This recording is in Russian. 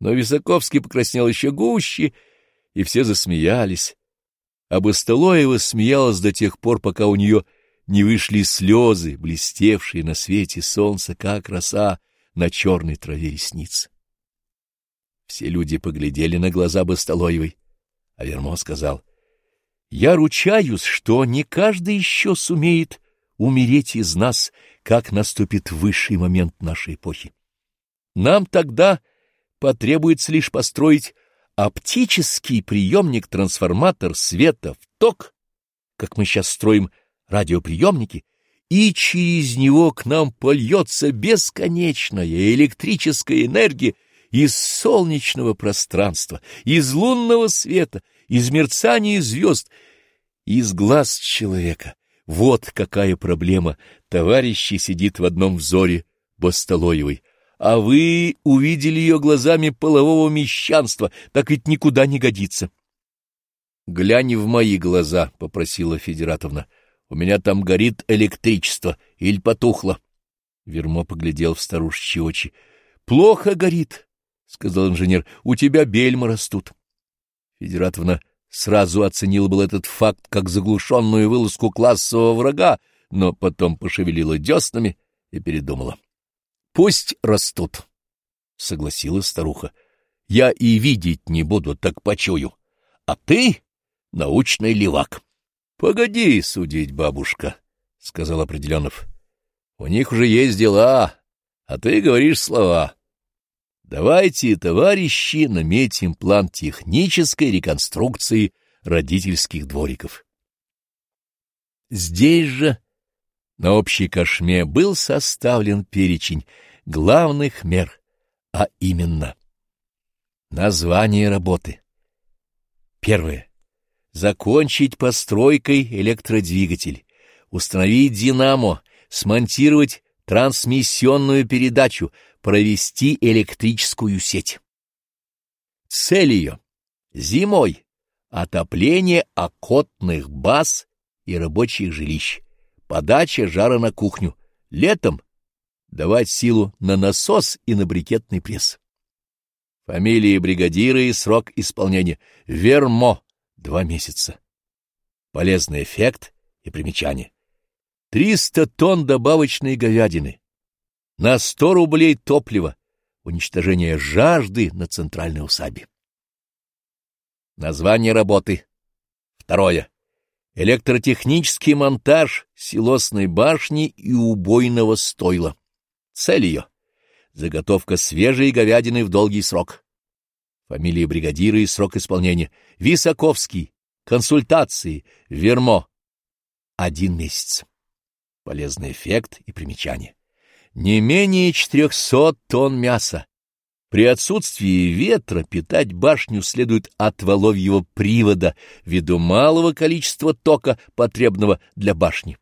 Но Висаковский покраснел еще гуще, и все засмеялись. А Басталоева смеялась до тех пор, пока у нее не вышли слезы, блестевшие на свете солнца, как роса на черной траве ресниц. Все люди поглядели на глаза Басталоевой, а Вермо сказал, «Я ручаюсь, что не каждый еще сумеет умереть из нас, как наступит высший момент нашей эпохи. Нам тогда потребуется лишь построить оптический приемник-трансформатор света в ток, как мы сейчас строим радиоприемники, и через него к нам польется бесконечная электрическая энергия из солнечного пространства, из лунного света, из мерцания звезд, из глаз человека. Вот какая проблема, товарищи, сидит в одном взоре Басталоевой. А вы увидели ее глазами полового мещанства, так ведь никуда не годится. — Глянь в мои глаза, — попросила Федератовна. — У меня там горит электричество, или потухло. Вермо поглядел в старушечьи очи. — Плохо горит, — сказал инженер. — У тебя бельма растут. Федератовна сразу оценила был этот факт как заглушенную вылазку классового врага, но потом пошевелила деснами и передумала. — Пусть растут, — согласилась старуха. — Я и видеть не буду, так почую. А ты — научный левак. — Погоди судить, бабушка, — сказал Определенов. — У них уже есть дела, а ты говоришь слова. — Давайте, товарищи, наметим план технической реконструкции родительских двориков. Здесь же, на общей кошме, был составлен перечень главных мер, а именно название работы. Первое. Закончить постройкой электродвигатель, установить динамо, смонтировать трансмиссионную передачу, провести электрическую сеть. Цель ее — зимой отопление окотных баз и рабочих жилищ, подача жара на кухню, летом давать силу на насос и на брикетный пресс. Фамилии бригадира и срок исполнения — Вермо — два месяца. Полезный эффект и примечание. Триста тонн добавочной говядины, на сто рублей топлива, уничтожение жажды на центральной усадьбе. Название работы. Второе. Электротехнический монтаж силосной башни и убойного стойла. Цель ее. Заготовка свежей говядины в долгий срок. Фамилия бригадира и срок исполнения. Висаковский. Консультации. Вермо. Один месяц. Полезный эффект и примечание не менее 400 тонн мяса. При отсутствии ветра питать башню следует от воловьего привода ввиду малого количества тока, потребного для башни.